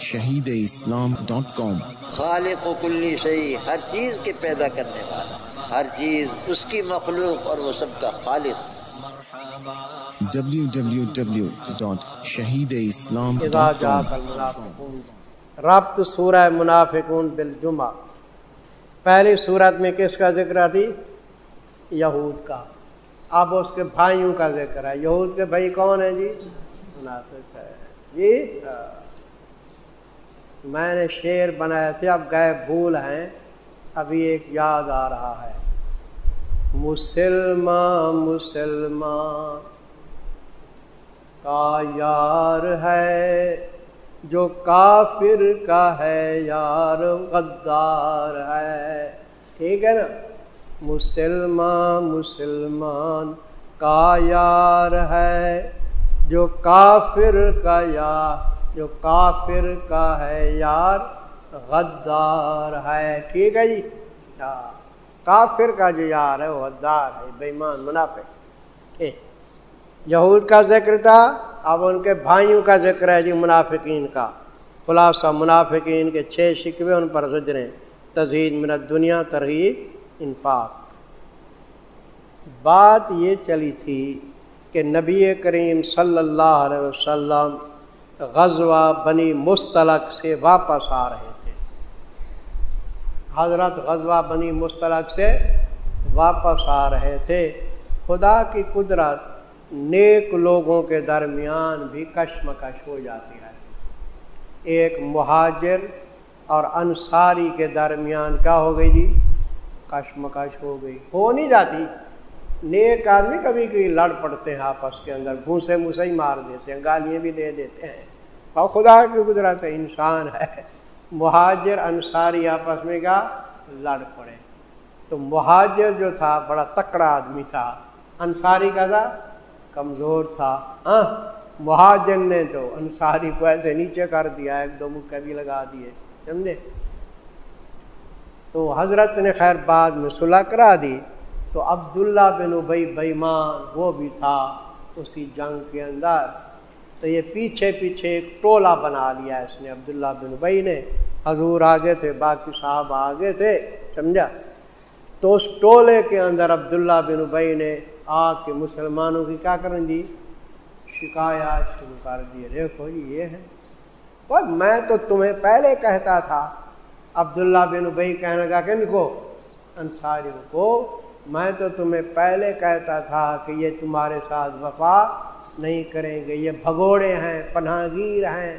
Shaheed Islam dot کام۔ خالق و کلی شہی ہر چیز کے پیدا کرنے والا ہر چیز اس کی مخلوق اور وہ سب کا خالق۔ شہید اسلام ربط سورہ منافقون بالجمعہ۔ پہلی صورت میں کس کا ذکر تھی یہود کا۔ اب اس کے بھائیوں کا ذکر ہے۔ یہود کے بھائی کون ہیں جی؟ منافق ہے جی میں نے شعر بنایا تھے، اب گئے بھول ہیں، ابھی ایک یاد آ رہا ہے۔ مسلمان مسلمان، کا یار ہے جو کافر کا ہے یار، غدار ہے۔ ٹھیک ہے نا؟ مسلمان مسلمان، کا یار ہے جو کافر کا یار جو کافر کا ہے یار، غدار ہے۔ ٹھیک ہے جی؟ ہاں کافر کا جو یار ہے، وہ غدار ہے بےمان منافق۔ یہود کا ذکر تھا، اب ان کے بھائیوں کا ذکر ہے جی منافقین کا۔ خلاصہ، منافقین کے چھ شکوے ان پر زجریں تزید منت دنیا ترغیب، انفاق۔ بات یہ چلی تھی کہ نبی کریم صلی اللہ علیہ وسلم غزوہ بنی مستلق سے واپس آ رہے تھے۔ حضرت غزوہ بنی مستلق سے واپس آ رہے تھے۔ خدا کی قدرت نیک لوگوں کے درمیان بھی کشمکش ہو جاتی ہے۔ ایک مہاجر اور انصاری کے درمیان کیا ہو گئی جی؟ کشمکش ہو گئی۔ ہو نہیں جاتی۔ نیک آدمی کبھی کبھی لڑ پڑتے ہیں آپس کے اندر گھوسے موسے ہی مار دیتے ہیں، گالیاں بھی دے دیتے ہیں۔ اور خدا کی قدرت انسان ہے۔ مہاجر انصاری آپس میں کیا؟ لڑ پڑے۔ تو مہاجر جو تھا، بڑا تکڑا آدمی تھا۔ انصاری کا تھا؟ کمزور تھا۔ ہاں مہاجر نے تو انصاری کو ایسے نیچے کر دیا، ایک دو مکہ بھی لگا دیے، سمجھے؟ تو حضرت نے خیر بعد میں صلح کرا دی۔ تو عبداللہ بن ابئی بےمان وہ بھی تھا اسی جنگ کے اندر۔ تو یہ پیچھے پیچھے ایک ٹولہ بنا لیا اس نے عبداللہ بن ابئی نے۔ حضور آگے تھے، باقی صاحب آگے تھے، سمجھا؟ تو اس ٹولے کے اندر عبداللہ بن ابئی نے آ کے مسلمانوں کی کیا کریں جی؟ شکایات شروع کر دیے دیکھو جی یہ ہے۔ اور میں تو تمہیں پہلے کہتا تھا، عبداللہ بن ابئی کہنے لگا کہ ان کو، انصاریوں کو میں تو تمہیں پہلے کہتا تھا کہ یہ تمہارے ساتھ وفا نہیں کریں گے، یہ بھگوڑے ہیں پناہ گیر ہیں،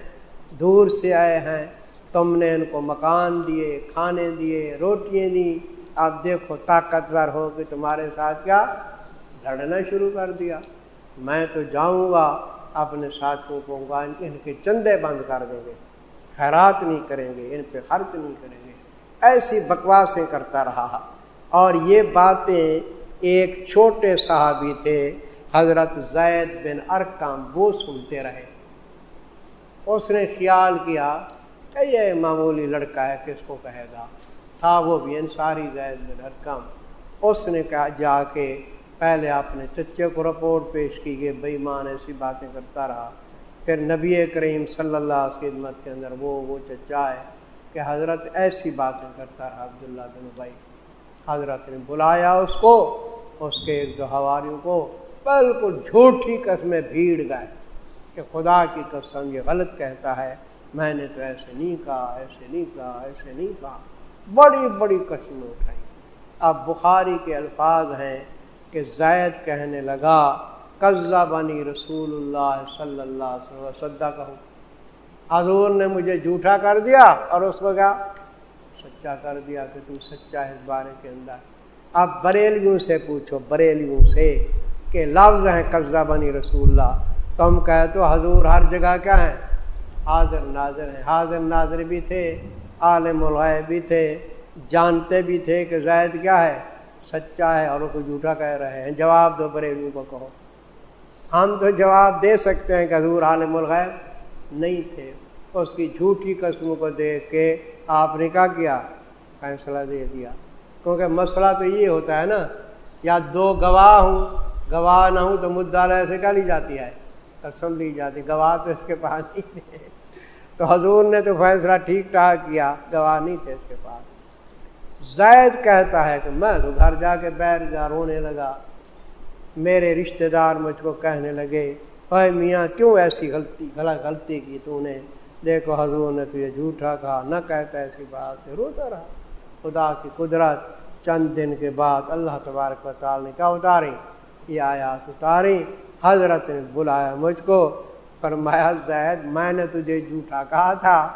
دور سے آئے ہیں۔ تم نے ان کو مکان دیے، کھانے دیے، روٹیاں دی۔ اب دیکھو، طاقتور ہو کہ تمہارے ساتھ کیا؟ لڑنا شروع کر دیا۔ میں تو جاؤں گا، اپنے ساتھیوں کو ان کے چندے بند کر دیں گے۔ خیرات نہیں کریں گے، ان پہ خرچ نہیں کریں گے۔ ایسی بکواسیں کرتا رہا۔ اور یہ باتیں ایک چھوٹے صحابی تھے، حضرت زید بن ارکام وہ سنتے رہے۔ اس نے خیال کیا کہ یہ معمولی لڑکا ہے، کس کو کہے گا؟ تھا وہ بھی انصاری زید بن ارکام اس نے کہا، جا کے پہلے اپنے چچے کو رپورٹ پیش کی کہ بھائی ماں ایسی باتیں کرتا رہا۔ پھر نبی کریم صلی اللہ کی خدمت کے اندر وہ وہ چچا ہے کہ حضرت ایسی باتیں کرتا رہا عبداللہ بن بھائی حضرت نے بلایا اس کو، اس کے ایک دو ہواریوں کو۔ بالکل جھوٹی قسمیں بھیڑ گئے کہ خدا کی قسم یہ غلط کہتا ہے۔ میں نے تو ایسے نہیں کہا، ایسے نہیں کہا، ایسے نہیں کہا۔ بڑی بڑی قسمیں اٹھائی۔ اب بخاری کے الفاظ ہیں کہ زید کہنے لگا قزہ بنی رسول اللہ صلی اللہ علیہ وسلم کہوں حضور نے مجھے جھوٹا کر دیا اور اس کو کیا؟ سچا کر دیا کہ تو سچا ہے اس بارے کے اندر۔ اب بریلیوں سے پوچھو، بریلیوں سے کہ لفظ ہیں قبضہ بنی رسول اللہ۔ تم کہے تو حضور ہر جگہ کیا ہیں؟ حاضر ناظر ہیں۔ حاضر ناظر بھی تھے، عالم الغیب بھی تھے، جانتے بھی تھے کہ زید کیا ہے؟ سچا ہے اور اس کو جھوٹا کہہ رہے ہیں۔ جواب دو بریلیوں کو کہو۔ ہم تو جواب دے سکتے ہیں کہ حضور عالم الغیب نہیں تھے۔ اس کی جھوٹی قسموں کو دیکھ کے آپ نے کیا؟ کیا فیصلہ دے دیا۔ کیونکہ مسئلہ تو یہ ہوتا ہے نا، یا دو گواہ ہوں، گواہ نہ ہوں تو مدعا ایسے کیا لی جاتی ہے۔ قسم لی جاتی، گواہ تو اس کے پاس نہیں تھے۔ تو حضور نے تو فیصلہ ٹھیک ٹھاک کیا، گواہ نہیں تھے اس کے پاس۔ زید کہتا ہے کہ میں تو گھر جا کے بیٹھ جا، رونے لگا۔ میرے رشتہ دار مجھ کو کہنے لگے اے میاں، کیوں ایسی غلطی، غلط غلطی کی تو نے؟ دیکھو حضور نے تجھے جھوٹا کہا نہ کہتا ایسی بات روتا رہا۔ خدا کی قدرت چند دن کے بعد اللہ تبارک و تعالی نے کیا اتاری؟ یہ آیات اتاری۔ حضرت نے بلایا مجھ کو فرمایا زید میں نے تجھے جھوٹا کہا تھا۔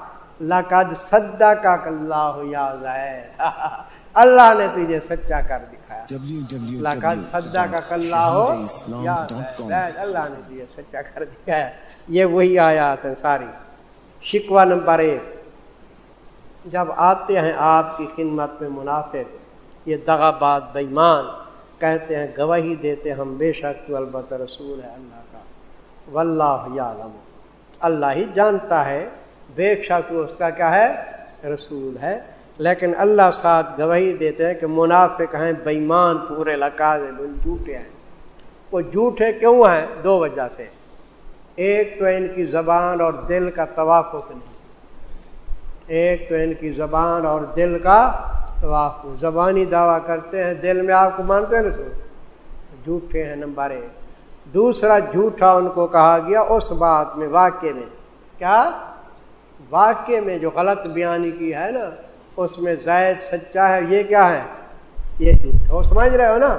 لقد صدا کا اللہ یا زید۔ اللہ نے تجھے سچا کر دکھایا۔ لقد صدا کا ہو یا زید۔ اللہ نے تجھے سچا کر دکھایا۔ یہ وہی آیات ہیں ساری۔ شکوہ نمبر ایک۔ جب آتے ہیں آپ کی خدمت میں منافق، یہ دغا باد بےمان، کہتے ہیں گواہی دیتے ہم بے شک تو البتہ رسول ہے اللہ کا۔ واللہ یعلم۔ اللہ ہی جانتا ہے، بے شک اس کا کیا ہے؟ رسول ہے۔ لیکن اللہ ساتھ گواہی دیتے ہیں کہ منافق ہیں، بےمان، پورے لکاز جھوٹے ہیں۔ وہ جھوٹے کیوں ہیں؟ دو وجہ سے۔ ایک تو ان کی زبان اور دل کا توافق نہیں۔ ایک تو ان کی زبان اور دل کا توافق۔ زبانی دعویٰ کرتے ہیں، دل میں آپ کو مانتے ہیں رسول جھوٹے ہیں نمبر ایک۔ دوسرا جھوٹا ان کو کہا گیا اس بات میں واقع میں۔ کیا؟ واقع میں جو غلط بیانی کی ہے نا، اس میں زائد سچا ہے، یہ کیا ہے؟ یہ جھوٹ سمجھ رہے ہو نا؟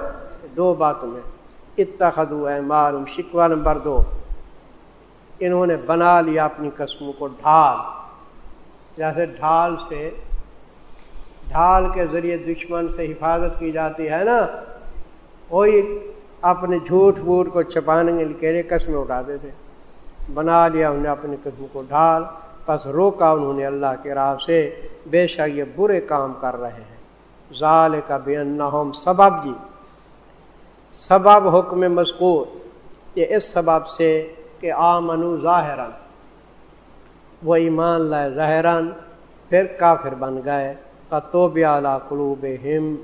دو باتوں میں۔ اتخذو ہے معلوم شکوہ نمبر دو۔ انہوں نے بنا لیا اپنی قسموں کو ڈھال۔ جیسے ڈھال سے ڈھال کے ذریعے دشمن سے حفاظت کی جاتی ہے نا۔ وہی اپنے جھوٹ ووٹ کو چھپانے کے لیے قسمیں اٹھاتے تھے۔ بنا لیا انہوں نے اپنی قسم کو ڈھال۔ بس روکا انہوں نے اللہ کے راہ سے۔ بے شک یہ برے کام کر رہے ہیں۔ ظال کا بے ہوم سبب جی۔ سبب حکم مذکور۔ یہ اس سبب سے کہ آمنو ظاہرن وہ ایمان لائے ظاہران پھر کافر بن گئے۔ تو اعلیٰ قلوب ہم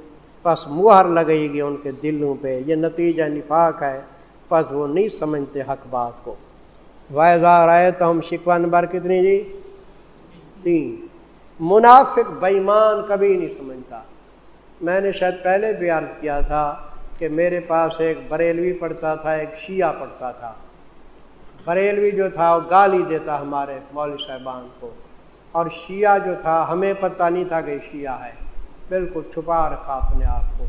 پس مہر لگے گی ان کے دلوں پہ۔ یہ نتیجہ نفاق ہے، پس وہ نہیں سمجھتے حق بات کو۔ وائزا رائے تو ہم شکوا نمبر کتنی جی؟ تین۔ منافق بےمان کبھی نہیں سمجھتا۔ میں نے شاید پہلے بھی عرض کیا تھا کہ میرے پاس ایک بریلوی پڑھتا تھا، ایک شیعہ پڑھتا تھا۔ بریلوی جو تھا وہ گالی دیتا ہمارے مولوی صاحبان کو۔ اور شیعہ جو تھا، ہمیں پتہ نہیں تھا کہ شیعہ ہے۔ بالکل چھپا رکھا اپنے آپ کو۔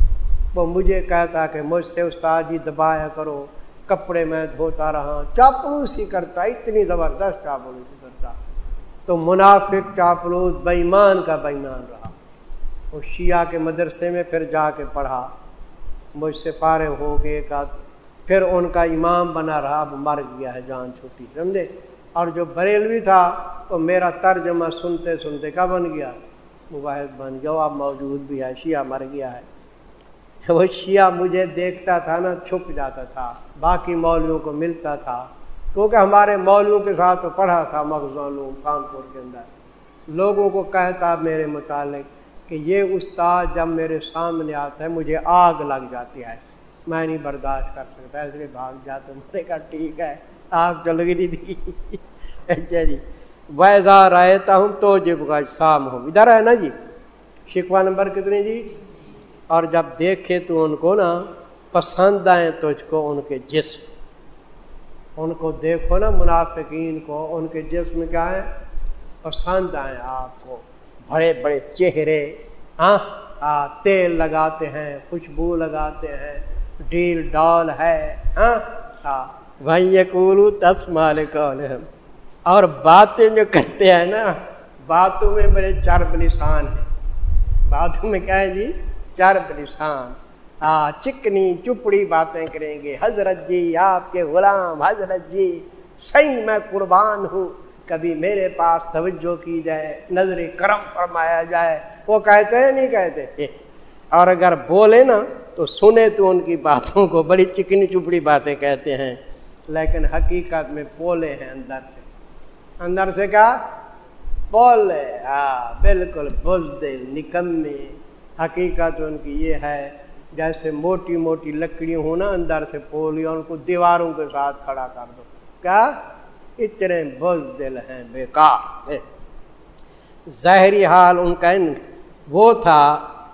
وہ مجھے کہتا کہ مجھ سے استاد جی دبایا کرو، کپڑے میں دھوتا رہا، چاپلوسی کرتا، اتنی زبردست چاپلوسی کرتا۔ تو منافق چاپلوس بےمان کا بےمان رہا۔ وہ شیعہ کے مدرسے میں پھر جا کے پڑھا۔ مجھ سے پارے ہو گئے کا پھر ان کا امام بنا رہا، اب مر گیا ہے، جان چھوٹی سمجھے؟ اور جو بریلوی تھا وہ میرا ترجمہ سنتے سنتے کا بن گیا؟ مباحث بن گیا اب موجود بھی ہے، شیعہ مر گیا ہے۔ وہ شیعہ مجھے دیکھتا تھا نا، چھپ جاتا تھا، باقی مولویوں کو ملتا تھا۔ کیونکہ ہمارے مولویوں کے ساتھ پڑھا تھا مغزون کانپور کے اندر۔ لوگوں کو کہتا میرے متعلق کہ یہ استاد جب میرے سامنے آتا ہے، مجھے آگ لگ جاتی ہے۔ میں نہیں برداشت کر سکتا، اس لیے بھاگ جاتا نے کہا ٹھیک ہے آگ تو لگ رہی تھی۔ اچھا جی۔ ویزا رہتا ہوں تو جب کا شام ہو۔ ادھر ہے نا جی شکوا نمبر کتنے جی؟ اور جب دیکھے تو ان کو نا پسند آئے تجھ کو ان کے جسم۔ ان کو دیکھو نا منافقین کو، ان کے جسم کیا ہے؟ پسند آئے آپ کو۔ بڑے بڑے چہرے ہاں تیل لگاتے ہیں، خوشبو لگاتے ہیں۔ ڈیل ڈال ہے ہاں؟, ہاں۔ بھائی کولو تس مالک اور باتیں جو کرتے ہیں نا، باتوں میں بڑے چرب نشان ہیں۔ باتوں میں کیا ہے جی؟ چرب نشان ہاں چکنی، چپڑی باتیں کریں گے۔ حضرت جی آپ کے غلام حضرت جی صحیح میں قربان ہوں۔ کبھی میرے پاس توجہ کی جائے، نظر کرم فرمایا جائے۔ وہ کہتے ہیں، نہیں کہتے؟ اور اگر بولے نا تو سنے تو ان کی باتوں کو، بڑی چکنی چپڑی باتیں کہتے ہیں، لیکن حقیقت میں بولے ہیں اندر سے۔ اندر سے کیا؟ بولے ہاں بالکل بول نکمے حقیقت ان کی یہ ہے، جیسے موٹی موٹی لکڑی ہوں نا اندر سے پولی ان کو دیواروں کے ساتھ کھڑا کر دو۔ کیا؟ اتنے بز دل ہیں، بیکار۔ ظاہری حال ان کا وہ تھا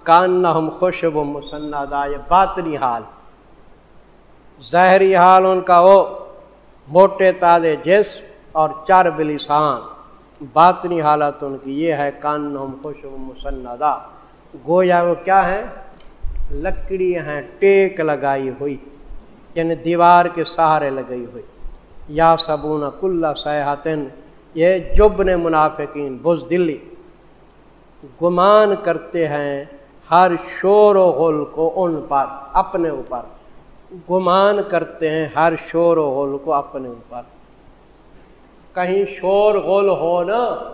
کان نہ ہم خوشب و مسندا یہ باطنی حال۔ ظاہری حال ان کا وہ موٹے تازے جسم اور چار بلسان۔ باطنی حالت ان کی یہ ہے کان ہم خوشب و مسندا گویا وہ کیا ہے لکڑی ہیں، ٹیک لگائی ہوئی یعنی دیوار کے سہارے لگئی ہوئی۔ یا صبون کل سیاحتن یہ جب نے منافقین بز دلی گمان کرتے ہیں ہر شور و غل کو ان پر، اپنے اوپر۔ گمان کرتے ہیں، ہر شور و غل کو اپنے اوپر۔ کہیں شور غل ہو نا،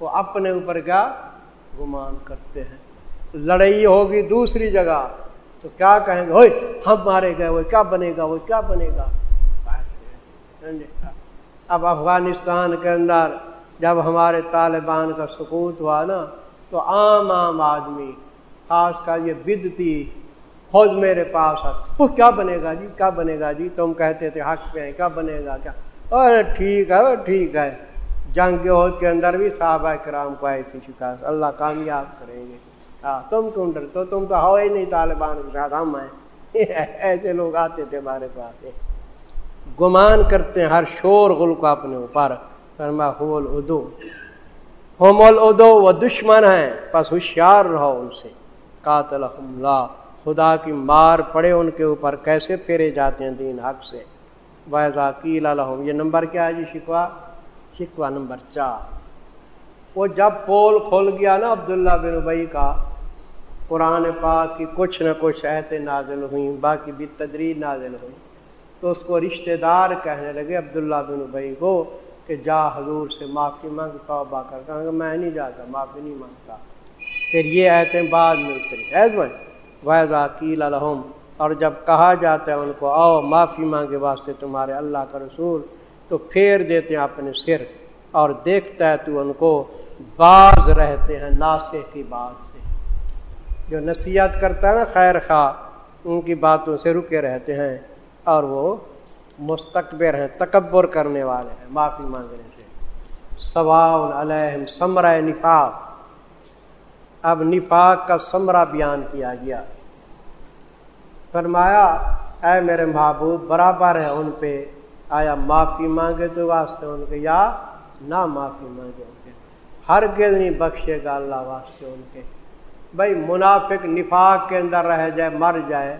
وہ اپنے اوپر کیا؟ گمان کرتے ہیں۔ لڑائی ہوگی دوسری جگہ، تو کیا کہیں گے؟ ہوئے، ہم مارے گئے، وہ کیا بنے گا؟ وہ کیا بنے گا؟ اب افغانستان کے اندر جب ہمارے طالبان کا سکوت ہوا نا، تو عام عام آدمی خاص کر یہ بدتی خود میرے پاس وہ کیا بنے گا جی؟ کیا بنے گا جی؟ تم کہتے تھے حق پہ ہیں، کیا بنے گا؟ کیا؟ ارے ٹھیک ہے ٹھیک ہے۔ جنگ عہد کے اندر بھی صحابہ کرام کو آئی تھی شکایت۔ اللہ کامیاب کریں گے۔ ہاں تم کیوں ڈر تو، تم تو ہو ہی نہیں طالبان کے ساتھ، ہم ہیں۔ ایسے لوگ آتے تھے ہمارے پاس۔ گمان کرتے ہیں، ہر شور غل کو اپنے اوپر۔ فرما خول ادو ہوم ادو وہ دشمن ہیں۔ بس ہوشیار رہو ان سے۔ قاتل اللہ خدا کی مار پڑے ان کے اوپر، کیسے پھیرے جاتے ہیں دین حق سے؟ ویزا کیل الحم یہ نمبر کیا ہے جی شکوا شکوا نمبر چار۔ وہ جب پول کھول گیا نا عبداللہ بن ابئی کا، قرآن پاک کی کچھ نہ کچھ ایتیں نازل ہوئیں، باقی بھی تدریج نازل ہوئی تو اس کو رشتہ دار کہنے لگے عبداللہ بن ابئی کو کہ جا حضور سے معافی مانگ، توبہ کر کہ میں نہیں جاتا، معافی نہیں مانگتا۔ پھر یہ ایتیں بعد میں اتری۔ ایز بھائی ویزا کیل الحم اور جب کہا جاتا ہے ان کو، آؤ معافی مانگے واسطے تمہارے اللہ کا رسول، تو پھیر دیتے ہیں اپنے سر اور دیکھتا ہے تو ان کو باز رہتے ہیں ناسے کی بات سے۔ جو نصیحت کرتا ہے نا، خیر خواہ، ان کی باتوں سے رکے رہتے ہیں اور وہ مستقبر ہیں، تکبر کرنے والے ہیں، معافی مانگنے سے۔ سواؤن علیہم ثمرہ نفاق۔ اب نفاق کا ثمرہ بیان کیا گیا۔ فرمایا، اے میرے محبوب، برابر ہے ان پہ۔ آیا معافی مانگے تو واسطے ان کے، یا نہ معافی مانگے ان کے؟ ہر گز نہیں بخشے گا اللہ واسطے ان کے۔ بھائی، منافق نفاق کے اندر رہ جائے، مر جائے،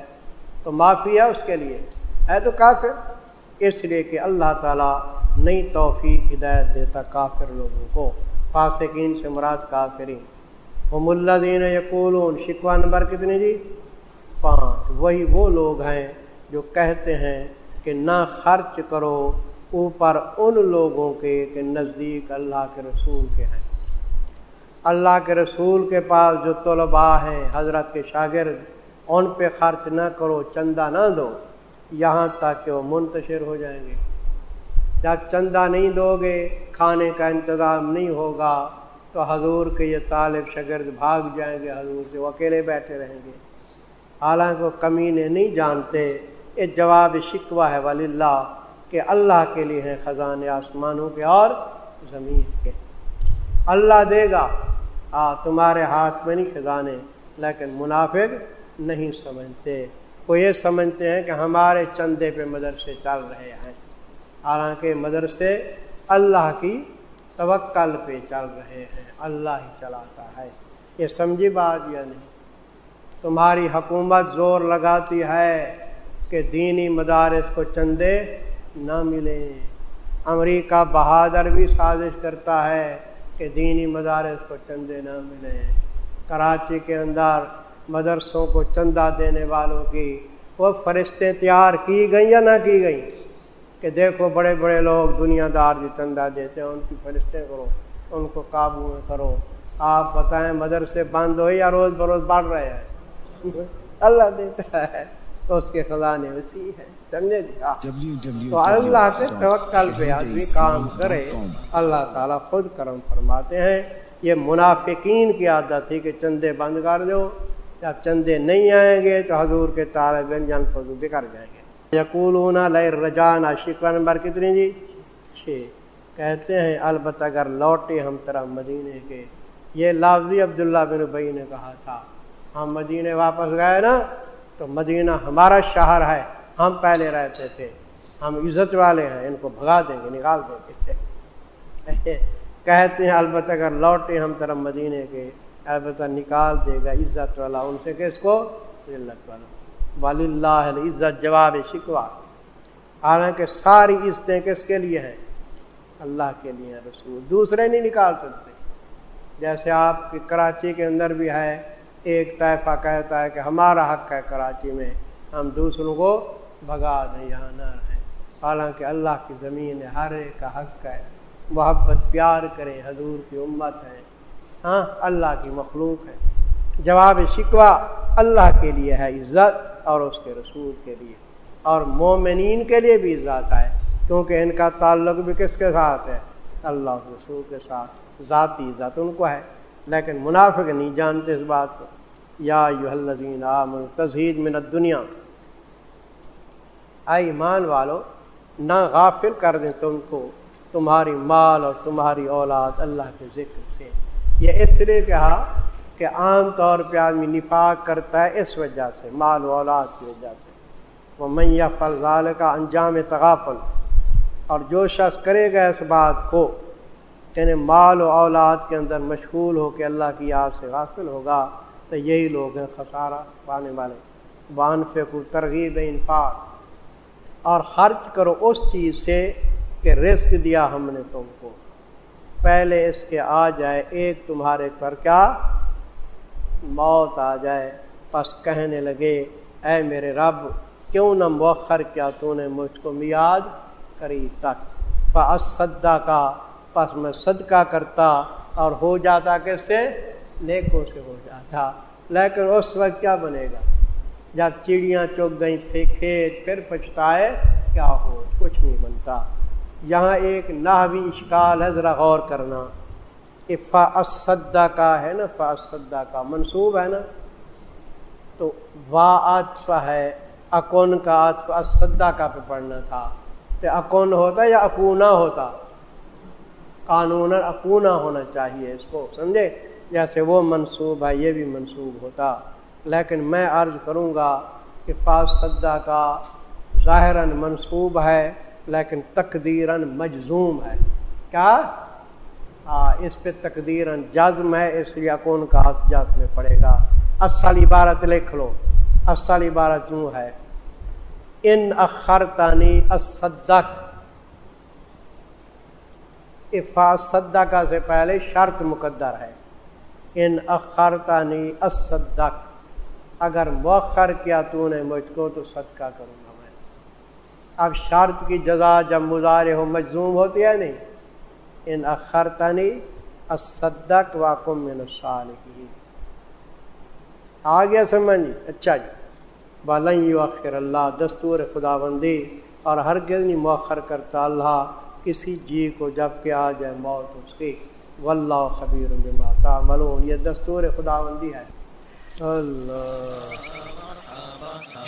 تو معافی ہے اس کے لیے۔ ہے تو کافر، اس لیے کہ اللہ تعالیٰ نئی توفیق، ہدایت دیتا کافر لوگوں کو۔ فاسقین سے مراد کافرین۔ ہم اللہ دین یقولون شکوا نمبر کتنے جی؟ پانچ۔ وہی وہ لوگ ہیں جو کہتے ہیں کہ نہ خرچ کرو اوپر ان لوگوں کے کہ نزدیک اللہ کے رسول کے ہیں۔ اللہ کے رسول کے پاس جو طلباء ہیں، حضرت کے شاگرد، ان پہ خرچ نہ کرو، چندہ نہ دو۔ یہاں تک کہ وہ منتشر ہو جائیں گے۔ جب چندہ نہیں دو گے، کھانے کا انتظام نہیں ہوگا۔ تو حضور کے یہ طالب شگرد بھاگ جائیں گے، حضور سے وہ اکیلے بیٹھے رہیں گے۔ حالانکہ وہ کمینے نہیں جانتے، یہ جواب شکوہ ہے ولی اللہ کہ اللہ کے لیے ہیں خزانے آسمانوں کے اور زمین کے۔ اللہ دے گا، آ، تمہارے ہاتھ میں نہیں خزانے، لیکن منافق نہیں سمجھتے۔ وہ یہ سمجھتے ہیں کہ ہمارے چندے پہ مدرسے چل رہے ہیں۔ حالانکہ مدرسے اللہ کی توکل پہ چل رہے ہیں۔ اللہ ہی چلاتا ہے۔ یہ سمجھی بات یا نہیں؟ تمہاری حکومت زور لگاتی ہے کہ دینی مدارس کو چندے نہ ملیں امریکہ بہادر بھی سازش کرتا ہے کہ دینی مدارس کو چندے نہ ملیں کراچی کے اندر مدرسوں کو چندہ دینے والوں کی وہ فرشتے تیار کی گئیں یا نہ کی گئیں؟ کہ دیکھو بڑے بڑے لوگ دنیا دار جو چندہ دیتے ہیں، ان کی فرشتے کرو، ان کو قابو میں کرو۔ آپ بتائیں مدرسے بند ہو یا روز بروز بڑھ رہے ہیں؟ اللہ دیتا ہے، تو اس کے خزانے وسیع ہے، سمجھے جی؟ تو اللہ کے توکل پہ آدمی کام کرے، اللہ تعالیٰ خود کرم فرماتے ہیں۔ یہ منافقین کی عادت تھی کہ چندے بند کر دو، جب چندے نہیں آئیں گے تو حضور کے طالب جان فضو بکر جائیں گے۔ یقولون لیے رجان نمبر کتنی جی؟ پیچھے کہتے ہیں، البتہ اگر لوٹے ہم طرح مدینے کے۔ یہ لافظی عبداللہ بن بئی نے کہا تھا۔ ہم مدینے واپس گئے نا، تو مدینہ ہمارا شہر ہے۔ ہم پہلے رہتے تھے۔ ہم عزت والے ہیں، ان کو بھگا دیں گے، نکال دیں گے۔ کہتے ہیں، البتہ اگر لوٹے ہم طرف مدینے کے، البتہ نکال دے گا عزت والا ان سے کس کو عزت والا۔ ولی اللہ عزت جواب شکوا حالانکہ ساری عزتیں کس کے لیے ہیں؟ اللہ کے لیے رسول۔ دوسرے نہیں نکال سکتے۔ جیسے آپ کی کراچی کے اندر بھی ہے ایک طائفہ کہتا ہے کہ ہمارا حق ہے کراچی میں، ہم دوسروں کو بھگا دیں، یہاں نہ رہیں۔ حالانکہ اللہ کی زمین ہے، ہر ایک کا حق ہے۔ محبت، پیار کریں، حضور کی امت ہے۔ ہاں اللہ کی مخلوق ہے۔ جواب شکوہ اللہ کے لیے ہے عزت اور اس کے رسول کے لیے اور مومنین کے لیے بھی عزت ہے کیونکہ ان کا تعلق بھی کس کے ساتھ ہے؟ اللہ رسول کے ساتھ، ذاتی عزت ان کو ہے۔ لیکن منافق نہیں جانتے اس بات کو۔ یا یو عام تزہید منت دنیا آئی ایمان والو، نہ غافل کر دیں تم کو تمہاری مال اور تمہاری اولاد اللہ کے ذکر سے۔ یہ اس لیے کہا کہ عام طور پہ آدمی نفاق کرتا ہے اس وجہ سے، مال و اولاد کی وجہ سے۔ وہ میاں فضال کا انجام تغافل۔ اور جو شخص کرے گا اس بات کو یعنی مال و اولاد کے اندر مشغول ہو کے اللہ کی یاد سے غافل ہوگا، تو یہی لوگ ہیں خسارہ پانے والے۔ بان فکو ترغیب انفاق اور خرچ کرو اس چیز سے کہ رزق دیا ہم نے تم کو۔ پہلے اس کے آ جائے، ایک تمہارے پر کیا؟ موت آ جائے، پس کہنے لگے، اے میرے رب، کیوں نہ مؤخر کیا تو نے مجھ کو میاد کری تک؟ صدا کا پس میں صدقہ کرتا اور ہو جاتا کیسے نیکوں سے ہو جاتا۔ لیکن اس وقت کیا بنے گا؟ جب چڑیاں چوک گئیں تھے کھیت، پھر پچھتائے، کیا ہو؟ کچھ نہیں بنتا۔ یہاں ایک ناوی اشکال ہے، ذرا غور کرنا۔ افا اسدا کا ہے نا فا کا منصوب ہے نا۔ تو وا عطف ہے، اکون کا عطف اسدا کا پہ پڑھنا تھا۔ تو اکون ہوتا یا اکونا ہوتا؟ قانون اکونا ہونا چاہیے اس کو، سمجھے؟ جیسے وہ منصوب ہے، یہ بھی منصوب ہوتا۔ لیکن میں عرض کروں گا کہ فاصدہ کا ظاہراً منصوب ہے، لیکن تقدیراً مجزوم ہے۔ کیا؟ ہاں اس پہ تقدیراً جزم ہے، اس لیے کون کا جزم میں پڑے گا۔ اصل عبارت لکھ لو۔ اصل عبارت یوں ہے۔ ان اخرتانی اسدک افاصدہ سے پہلے شرط مقدر ہے۔ ان اخرتانی اسدک اگر مؤخر کیا تو نے مجھ کو تو صدقہ کروں گا میں۔ اب شرط کی جزا جب مظاہرے ہو، مجزوم ہوتی ہے نہیں؟ ان اخرتنی اسدق واقم من کی آ گیا سمجھ اچھا جی۔ بالئی وخر اللہ، دستور خدا بندی اور ہر نہیں مؤخر کرتا اللہ کسی جی کو جبکہ آ جائے موت اس کی۔ واللہ خبیر بما تعملون، یہ دستور خدا بندی ہے